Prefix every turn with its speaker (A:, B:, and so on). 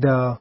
A: the